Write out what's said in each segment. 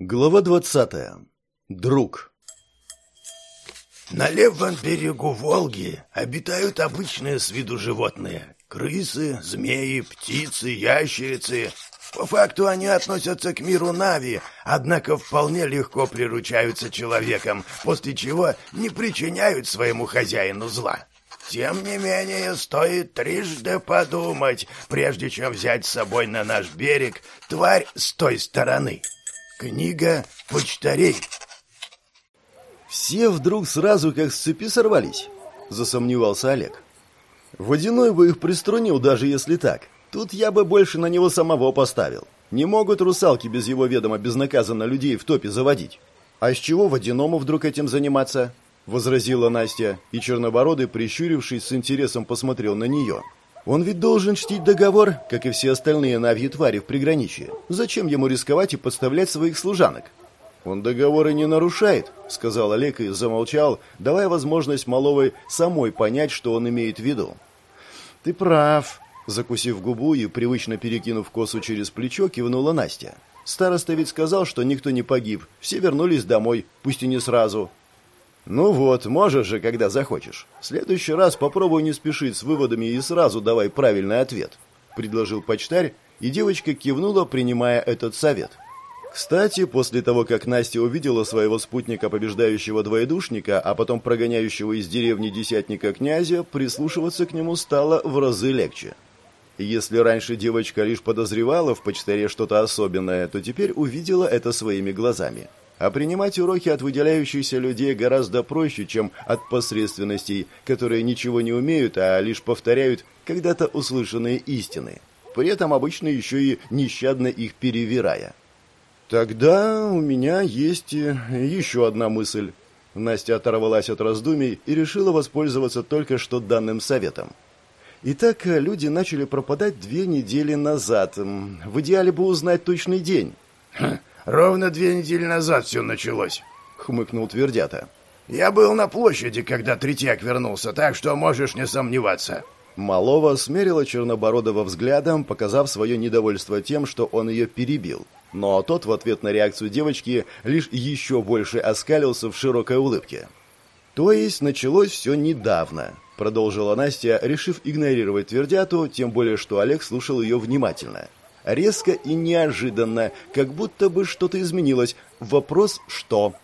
Глава двадцатая. Друг. На левом берегу Волги обитают обычные с виду животные. Крысы, змеи, птицы, ящерицы. По факту они относятся к миру Нави, однако вполне легко приручаются человеком, после чего не причиняют своему хозяину зла. Тем не менее, стоит трижды подумать, прежде чем взять с собой на наш берег тварь с той стороны. Книга почтарей. Все вдруг сразу как с цепи сорвались, засомневался Олег. Водяной бы их приструнил, даже если так. Тут я бы больше на него самого поставил. Не могут русалки без его ведома безнаказанно людей в топе заводить. А с чего водяному вдруг этим заниматься? возразила Настя, и чернобородый, прищурившись, с интересом посмотрел на нее. Он ведь должен чтить договор, как и все остальные навьи твари в приграничье. Зачем ему рисковать и подставлять своих служанок? Он договоры не нарушает, сказал Олег и замолчал, давая возможность Маловой самой понять, что он имеет в виду. Ты прав, закусив губу и привычно перекинув косу через плечо, кивнула Настя. Староста ведь сказал, что никто не погиб, все вернулись домой, пусть и не сразу. «Ну вот, можешь же, когда захочешь. В следующий раз попробуй не спешить с выводами и сразу давай правильный ответ», — предложил почтарь, и девочка кивнула, принимая этот совет. Кстати, после того, как Настя увидела своего спутника, побеждающего двоедушника, а потом прогоняющего из деревни десятника князя, прислушиваться к нему стало в разы легче. Если раньше девочка лишь подозревала в почтаре что-то особенное, то теперь увидела это своими глазами. А принимать уроки от выделяющихся людей гораздо проще, чем от посредственностей, которые ничего не умеют, а лишь повторяют когда-то услышанные истины. При этом обычно еще и нещадно их перевирая. «Тогда у меня есть еще одна мысль». Настя оторвалась от раздумий и решила воспользоваться только что данным советом. Итак, люди начали пропадать две недели назад. В идеале бы узнать точный день. Ровно две недели назад все началось, хмыкнул Твердята. Я был на площади, когда Третьяк вернулся, так что можешь не сомневаться. Малова смерила Чернобородова взглядом, показав свое недовольство тем, что он ее перебил. Но тот в ответ на реакцию девочки лишь еще больше оскалился в широкой улыбке. «То есть началось все недавно», — продолжила Настя, решив игнорировать Твердяту, тем более что Олег слушал ее внимательно. Резко и неожиданно, как будто бы что-то изменилось. Вопрос «что?».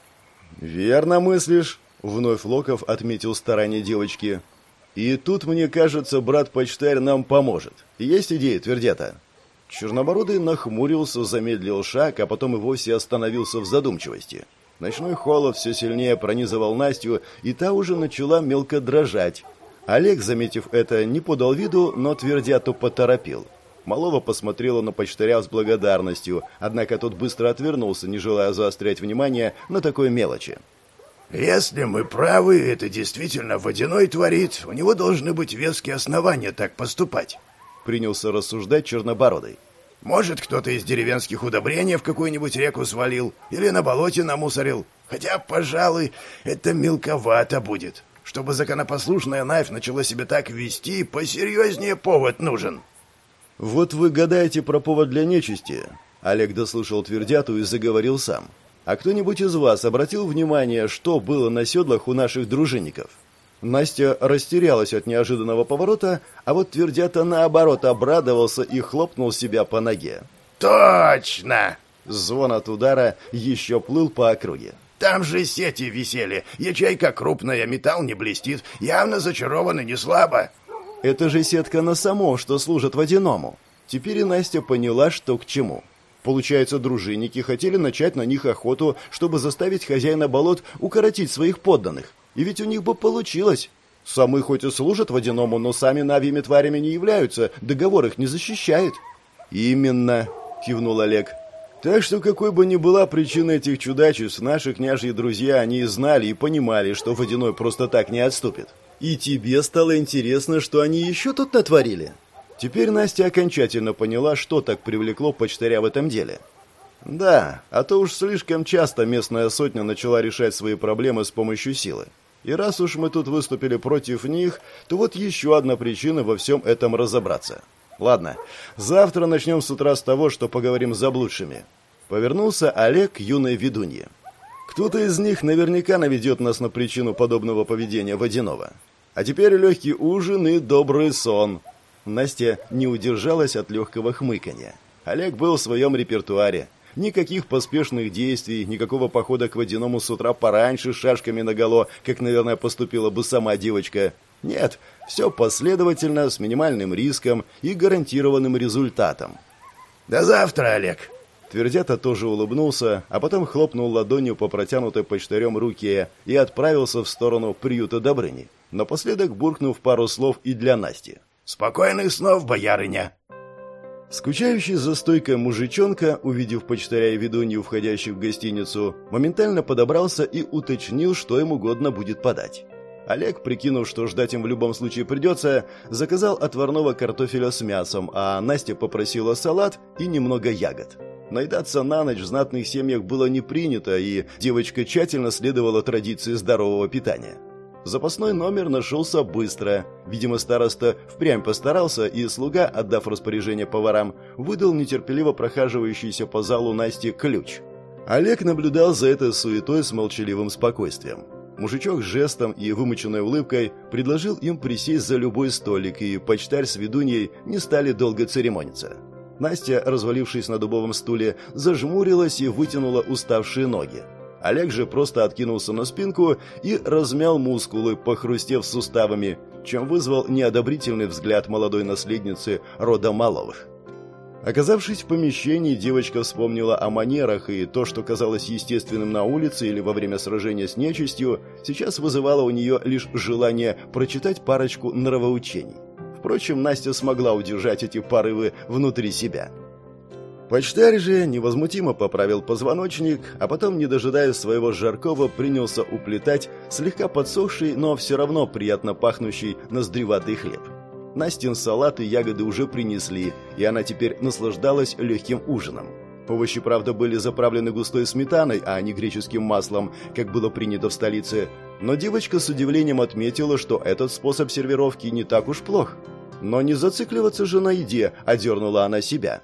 «Верно мыслишь», — вновь Локов отметил старание девочки. «И тут, мне кажется, брат-почтарь нам поможет. Есть идеи, твердята?» Чернобородый нахмурился, замедлил шаг, а потом и вовсе остановился в задумчивости. Ночной холод все сильнее пронизывал Настю, и та уже начала мелко дрожать. Олег, заметив это, не подал виду, но твердяту поторопил. Малова посмотрела на почтаря с благодарностью, однако тот быстро отвернулся, не желая заострять внимание на такой мелочи. «Если мы правы, это действительно водяной творит, у него должны быть веские основания так поступать», — принялся рассуждать Чернобородый. «Может, кто-то из деревенских удобрений в какую-нибудь реку свалил или на болоте намусорил. Хотя, пожалуй, это мелковато будет. Чтобы законопослушная Найф начала себя так вести, посерьезнее повод нужен». «Вот вы гадаете про повод для нечисти?» Олег дослушал твердяту и заговорил сам. «А кто-нибудь из вас обратил внимание, что было на седлах у наших дружинников?» Настя растерялась от неожиданного поворота, а вот твердята наоборот обрадовался и хлопнул себя по ноге. «Точно!» Звон от удара еще плыл по округе. «Там же сети висели, ячейка крупная, металл не блестит, явно зачарованы не слабо». Это же сетка на самом, что служит водяному. Теперь и Настя поняла, что к чему. Получается, дружинники хотели начать на них охоту, чтобы заставить хозяина болот укоротить своих подданных. И ведь у них бы получилось. Самы хоть и служат водяному, но сами навьими тварями не являются, договор их не защищает. «Именно», — кивнул Олег. «Так что какой бы ни была причина этих чудачеств, наши княжьи друзья, они знали и понимали, что водяной просто так не отступит. И тебе стало интересно, что они еще тут натворили? Теперь Настя окончательно поняла, что так привлекло почтаря в этом деле. Да, а то уж слишком часто местная сотня начала решать свои проблемы с помощью силы. И раз уж мы тут выступили против них, то вот еще одна причина во всем этом разобраться. Ладно, завтра начнем с утра с того, что поговорим с заблудшими. Повернулся Олег к юной ведунье. Кто-то из них наверняка наведет нас на причину подобного поведения водяного. А теперь легкий ужин и добрый сон. Настя не удержалась от легкого хмыканья. Олег был в своем репертуаре. Никаких поспешных действий, никакого похода к водяному с утра пораньше с шашками наголо, как, наверное, поступила бы сама девочка. Нет, все последовательно, с минимальным риском и гарантированным результатом. «До завтра, Олег!» Твердята тоже улыбнулся, а потом хлопнул ладонью по протянутой почтарем руке и отправился в сторону приюта Добрыни, напоследок буркнув пару слов и для Насти. «Спокойных снов, боярыня!» Скучающий за стойкой мужичонка, увидев почтаря и ведунью, входящих в гостиницу, моментально подобрался и уточнил, что ему угодно будет подать. Олег, прикинув, что ждать им в любом случае придется, заказал отварного картофеля с мясом, а Настя попросила салат и немного ягод. Наедаться на ночь в знатных семьях было не принято, и девочка тщательно следовала традиции здорового питания. Запасной номер нашелся быстро. Видимо, староста впрямь постарался, и слуга, отдав распоряжение поварам, выдал нетерпеливо прохаживающийся по залу Насте ключ. Олег наблюдал за этой суетой с молчаливым спокойствием. Мужичок жестом и вымученной улыбкой предложил им присесть за любой столик, и почтарь с ведуньей не стали долго церемониться. Настя, развалившись на дубовом стуле, зажмурилась и вытянула уставшие ноги. Олег же просто откинулся на спинку и размял мускулы, похрустев суставами, чем вызвал неодобрительный взгляд молодой наследницы рода Маловых. Оказавшись в помещении, девочка вспомнила о манерах, и то, что казалось естественным на улице или во время сражения с нечистью, сейчас вызывало у нее лишь желание прочитать парочку нравоучений. Впрочем, Настя смогла удержать эти порывы внутри себя. Почтарь же невозмутимо поправил позвоночник, а потом, не дожидаясь своего жаркого, принялся уплетать слегка подсохший, но все равно приятно пахнущий ноздреватый хлеб. Настин салат и ягоды уже принесли, и она теперь наслаждалась легким ужином. Овощи, правда, были заправлены густой сметаной, а не греческим маслом, как было принято в столице. Но девочка с удивлением отметила, что этот способ сервировки не так уж плох. Но не зацикливаться же на еде, одернула она себя.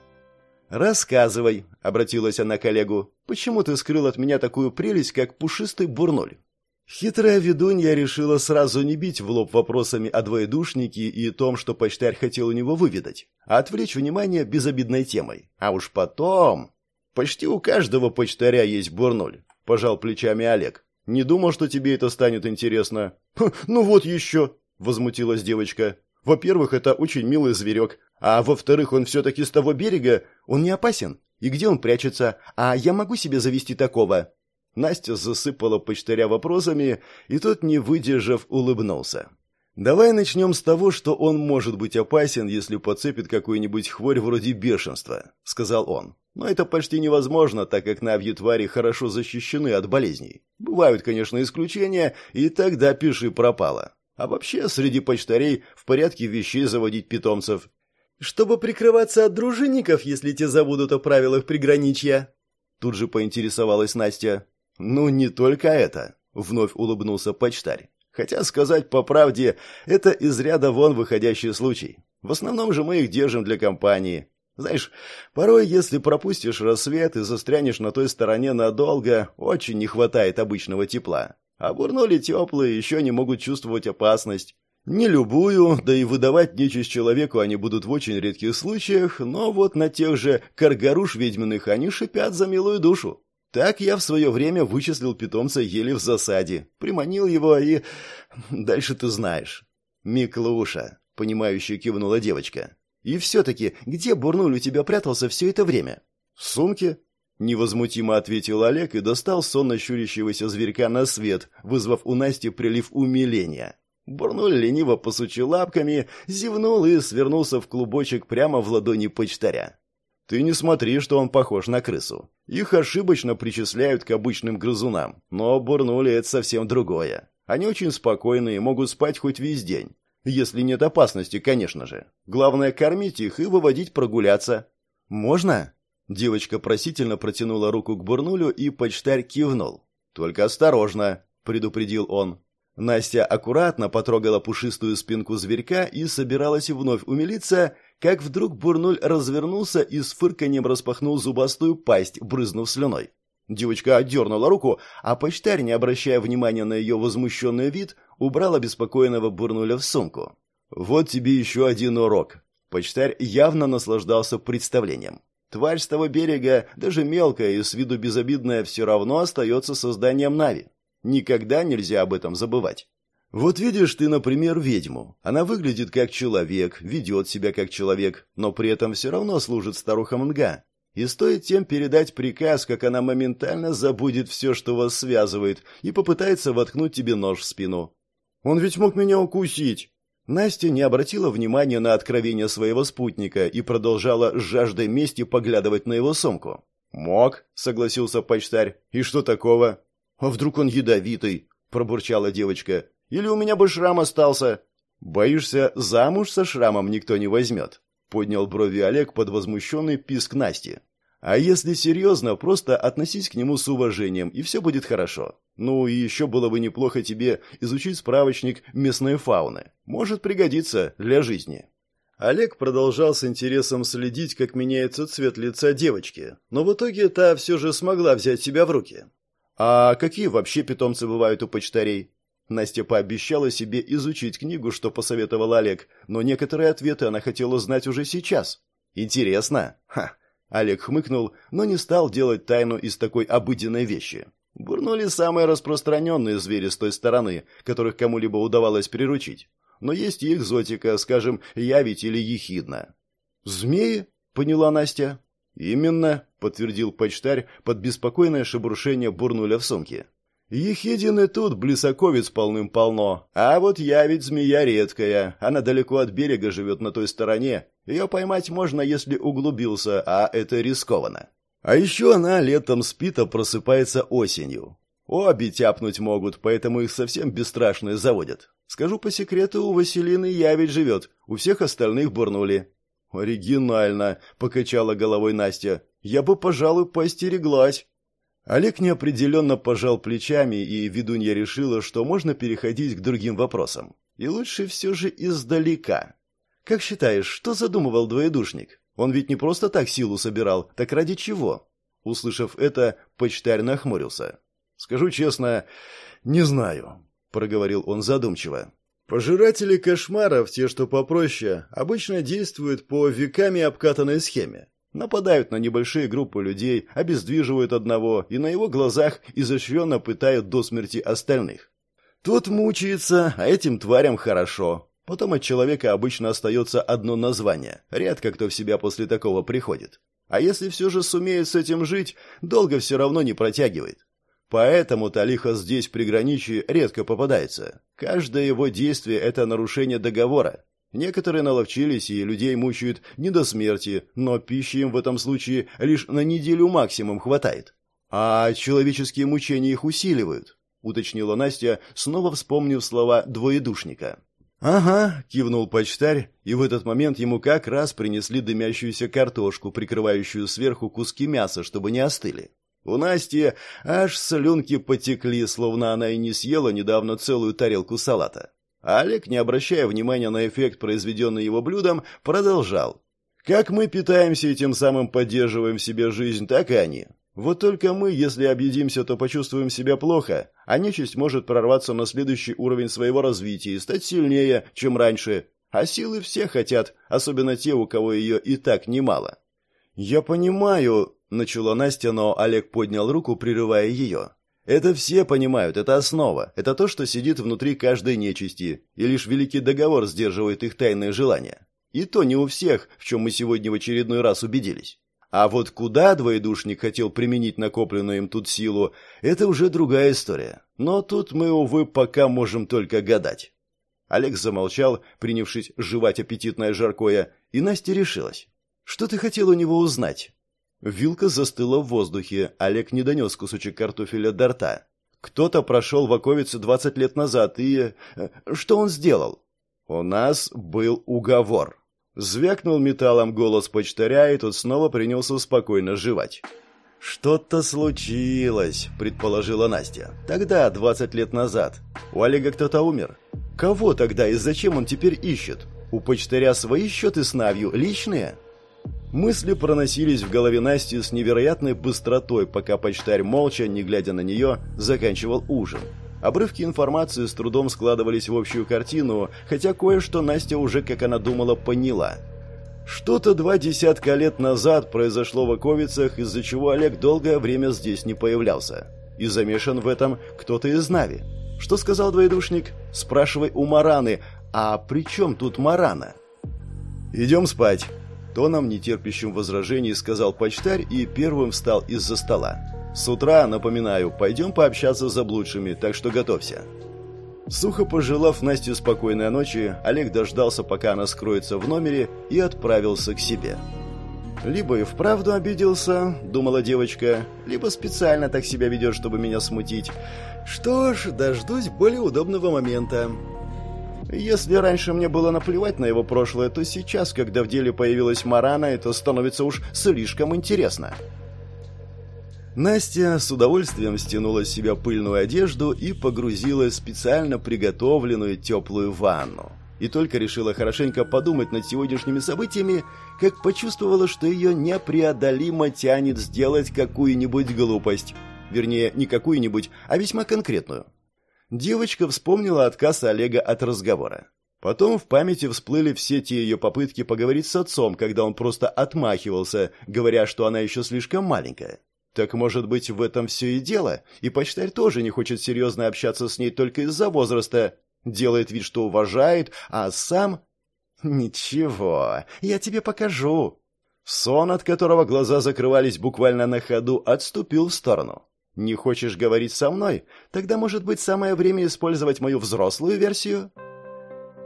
«Рассказывай», — обратилась она к коллегу, — «почему ты скрыл от меня такую прелесть, как пушистый бурноль?» Хитрая ведунья решила сразу не бить в лоб вопросами о двоедушнике и том, что почтарь хотел у него выведать, а отвлечь внимание безобидной темой. А уж потом... «Почти у каждого почтаря есть бурноль», — пожал плечами Олег. «Не думал, что тебе это станет интересно». «Ну вот еще», — возмутилась девочка. «Во-первых, это очень милый зверек, а во-вторых, он все-таки с того берега, он не опасен. И где он прячется? А я могу себе завести такого?» Настя засыпала почтаря вопросами, и тот, не выдержав, улыбнулся. «Давай начнем с того, что он может быть опасен, если подцепит какую-нибудь хворь вроде бешенства», — сказал он. «Но это почти невозможно, так как навьи твари хорошо защищены от болезней. Бывают, конечно, исключения, и тогда пиши пропало. А вообще, среди почтарей в порядке вещей заводить питомцев чтобы прикрываться от дружинников, если те забудут о правилах приграничья. Тут же поинтересовалась Настя. Ну, не только это, вновь улыбнулся почтарь. Хотя сказать по правде, это из ряда вон выходящий случай. В основном же мы их держим для компании. Знаешь, порой, если пропустишь рассвет и застрянешь на той стороне надолго, очень не хватает обычного тепла. А бурнули теплые, еще не могут чувствовать опасность. Не любую, да и выдавать нечисть человеку они будут в очень редких случаях, но вот на тех же каргаруш ведьминых они шипят за милую душу. Так я в свое время вычислил питомца еле в засаде, приманил его и... Дальше ты знаешь. Миклуша, понимающе кивнула девочка. И все-таки, где Бурнуль у тебя прятался все это время? В сумке, Невозмутимо ответил Олег и достал сонно щурящегося зверька на свет, вызвав у Насти прилив умиления. Бурнуль лениво посучил лапками, зевнул и свернулся в клубочек прямо в ладони почтаря. Ты не смотри, что он похож на крысу. Их ошибочно причисляют к обычным грызунам, но бурнули это совсем другое. Они очень спокойные, могут спать хоть весь день. Если нет опасности, конечно же. Главное кормить их и выводить прогуляться. Можно? Девочка просительно протянула руку к бурнулю, и почтарь кивнул. Только осторожно, предупредил он. Настя аккуратно потрогала пушистую спинку зверька и собиралась вновь умилиться, как вдруг Бурнуль развернулся и с фырканьем распахнул зубастую пасть, брызнув слюной. Девочка отдернула руку, а почтарь, не обращая внимания на ее возмущенный вид, убрал обеспокоенного Бурнуля в сумку. «Вот тебе еще один урок». Почтарь явно наслаждался представлением. Тварь с того берега, даже мелкая и с виду безобидная, все равно остается созданием Нави. Никогда нельзя об этом забывать. Вот видишь ты, например, ведьму. Она выглядит как человек, ведет себя как человек, но при этом все равно служит старухам Нга. И стоит тем передать приказ, как она моментально забудет все, что вас связывает, и попытается воткнуть тебе нож в спину. «Он ведь мог меня укусить!» Настя не обратила внимания на откровение своего спутника и продолжала с жаждой мести поглядывать на его сумку. «Мог», — согласился почтарь. «И что такого?» «А вдруг он ядовитый?» — пробурчала девочка. «Или у меня бы шрам остался?» «Боишься, замуж со шрамом никто не возьмет?» Поднял брови Олег под возмущенный писк Насти. А если серьезно, просто относись к нему с уважением, и все будет хорошо. Ну и еще было бы неплохо тебе изучить справочник местной фауны. Может пригодиться для жизни. Олег продолжал с интересом следить, как меняется цвет лица девочки, но в итоге та все же смогла взять себя в руки. А какие вообще питомцы бывают у почтарей? Настя пообещала себе изучить книгу, что посоветовал Олег, но некоторые ответы она хотела знать уже сейчас. Интересно? Ха. Олег хмыкнул, но не стал делать тайну из такой обыденной вещи. Бурнули самые распространенные звери с той стороны, которых кому-либо удавалось приручить. Но есть и экзотика, скажем, явить или ехидна. «Змеи?» — поняла Настя. «Именно», — подтвердил почтарь под беспокойное шебуршение бурнуля в сумке. Ехидин и тут блесаковец полным-полно. А вот я ведь змея редкая. Она далеко от берега живет на той стороне. Ее поймать можно, если углубился, а это рискованно. А еще она летом спит, а просыпается осенью. Обе тяпнуть могут, поэтому их совсем бесстрашные заводят. Скажу по секрету, у Василины я ведь живет, у всех остальных бурнули. «Оригинально», — покачала головой Настя. «Я бы, пожалуй, поостереглась». Олег неопределенно пожал плечами, и ведунья решила, что можно переходить к другим вопросам. И лучше все же издалека. Как считаешь, что задумывал двоедушник? Он ведь не просто так силу собирал, так ради чего? Услышав это, почтарь нахмурился. Скажу честно, не знаю, проговорил он задумчиво. Пожиратели кошмаров, те, что попроще, обычно действуют по веками обкатанной схеме. Нападают на небольшие группы людей, обездвиживают одного и на его глазах изощренно пытают до смерти остальных. Тот мучается, а этим тварям хорошо. Потом от человека обычно остается одно название. Редко кто в себя после такого приходит. А если все же сумеет с этим жить, долго все равно не протягивает. Поэтому Талиха здесь, при граничии, редко попадается. Каждое его действие – это нарушение договора. Некоторые наловчились и людей мучают не до смерти, но пищи им в этом случае лишь на неделю максимум хватает. А человеческие мучения их усиливают, уточнила Настя, снова вспомнив слова двоедушника. «Ага», — кивнул почтарь, и в этот момент ему как раз принесли дымящуюся картошку, прикрывающую сверху куски мяса, чтобы не остыли. У Насти аж слюнки потекли, словно она и не съела недавно целую тарелку салата. Олег, не обращая внимания на эффект, произведенный его блюдом, продолжал. «Как мы питаемся и тем самым поддерживаем в себе жизнь, так и они. Вот только мы, если объедимся, то почувствуем себя плохо, а нечисть может прорваться на следующий уровень своего развития и стать сильнее, чем раньше. А силы все хотят, особенно те, у кого ее и так немало». «Я понимаю», — начала Настя, но Олег поднял руку, прерывая ее. Это все понимают, это основа, это то, что сидит внутри каждой нечисти, и лишь великий договор сдерживает их тайные желания. И то не у всех, в чем мы сегодня в очередной раз убедились. А вот куда двоедушник хотел применить накопленную им тут силу, это уже другая история. Но тут мы, увы, пока можем только гадать. Олег замолчал, принявшись жевать аппетитное жаркое, и Настя решилась. «Что ты хотел у него узнать?» Вилка застыла в воздухе. Олег не донес кусочек картофеля до рта. Кто-то прошел в оковице двадцать лет назад, и... Э, что он сделал? У нас был уговор. Звякнул металлом голос почтаря, и тот снова принялся спокойно жевать. «Что-то случилось», — предположила Настя. «Тогда, 20 лет назад. У Олега кто-то умер. Кого тогда и зачем он теперь ищет? У почтаря свои счеты с Навью личные?» Мысли проносились в голове Насти с невероятной быстротой, пока почтарь молча, не глядя на нее, заканчивал ужин. Обрывки информации с трудом складывались в общую картину, хотя кое-что Настя уже, как она думала, поняла — что-то два десятка лет назад произошло в Оковицах, из-за чего Олег долгое время здесь не появлялся. И замешан в этом кто-то из Нави. Что сказал двоедушник? Спрашивай у Мараны. А при чем тут Марана? «Идем спать», — тоном, нетерпящим возражений, сказал почтарь и первым встал из-за стола. «С утра, напоминаю, пойдем пообщаться с заблудшими, так что готовься». Сухо пожелав Насте спокойной ночи, Олег дождался, пока она скроется в номере, и отправился к себе. «Либо и вправду обиделся», — думала девочка, «либо специально так себя ведет, чтобы меня смутить. Что ж, дождусь более удобного момента». Если раньше мне было наплевать на его прошлое, то сейчас, когда в деле появилась Марана, это становится уж слишком интересно. Настя с удовольствием стянула с себя пыльную одежду и погрузилась специально приготовленную теплую ванну. И только решила хорошенько подумать над сегодняшними событиями, как почувствовала, что ее непреодолимо тянет сделать какую-нибудь глупость. Вернее, не какую-нибудь, а весьма конкретную. Девочка вспомнила отказ Олега от разговора. Потом в памяти всплыли все те ее попытки поговорить с отцом, когда он просто отмахивался, говоря, что она еще слишком маленькая. Так может быть в этом все и дело, и почтарь тоже не хочет серьезно общаться с ней только из-за возраста. Делает вид, что уважает, а сам... Ничего, я тебе покажу. Сон, от которого глаза закрывались буквально на ходу, отступил в сторону. Не хочешь говорить со мной? Тогда, может быть, самое время использовать мою взрослую версию?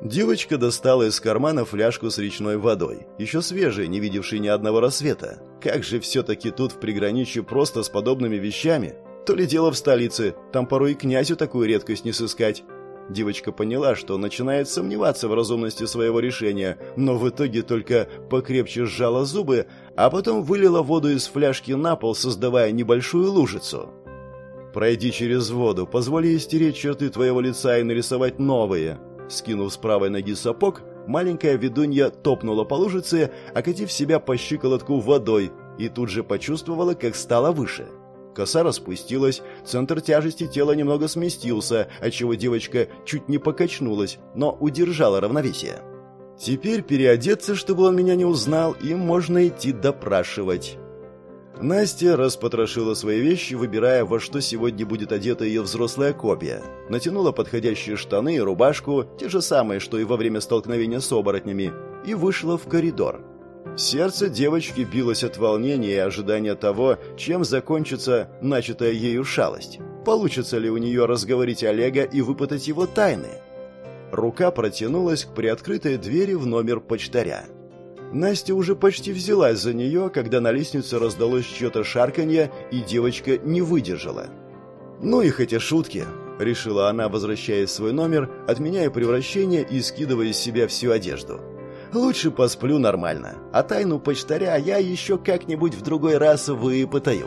Девочка достала из кармана фляжку с речной водой, еще свежей, не видевшей ни одного рассвета. Как же все-таки тут в приграничье просто с подобными вещами? То ли дело в столице, там порой и князю такую редкость не сыскать. Девочка поняла, что начинает сомневаться в разумности своего решения, но в итоге только покрепче сжала зубы, а потом вылила воду из фляжки на пол, создавая небольшую лужицу. «Пройди через воду, позволь ей стереть черты твоего лица и нарисовать новые», Скинув с правой ноги сапог, маленькая ведунья топнула по лужице, окатив себя по щиколотку водой, и тут же почувствовала, как стало выше. Коса распустилась, центр тяжести тела немного сместился, отчего девочка чуть не покачнулась, но удержала равновесие. Теперь переодеться, чтобы он меня не узнал, и можно идти допрашивать. Настя распотрошила свои вещи, выбирая, во что сегодня будет одета ее взрослая копия. Натянула подходящие штаны и рубашку, те же самые, что и во время столкновения с оборотнями, и вышла в коридор. Сердце девочки билось от волнения и ожидания того, чем закончится начатая ею шалость. Получится ли у нее разговорить Олега и выпытать его тайны? Рука протянулась к приоткрытой двери в номер почтаря. Настя уже почти взялась за нее, когда на лестнице раздалось чье-то шарканье, и девочка не выдержала. «Ну их эти шутки!» – решила она, возвращаясь в свой номер, отменяя превращение и скидывая из себя всю одежду. «Лучше посплю нормально, а тайну почтаря я еще как-нибудь в другой раз выпытаю».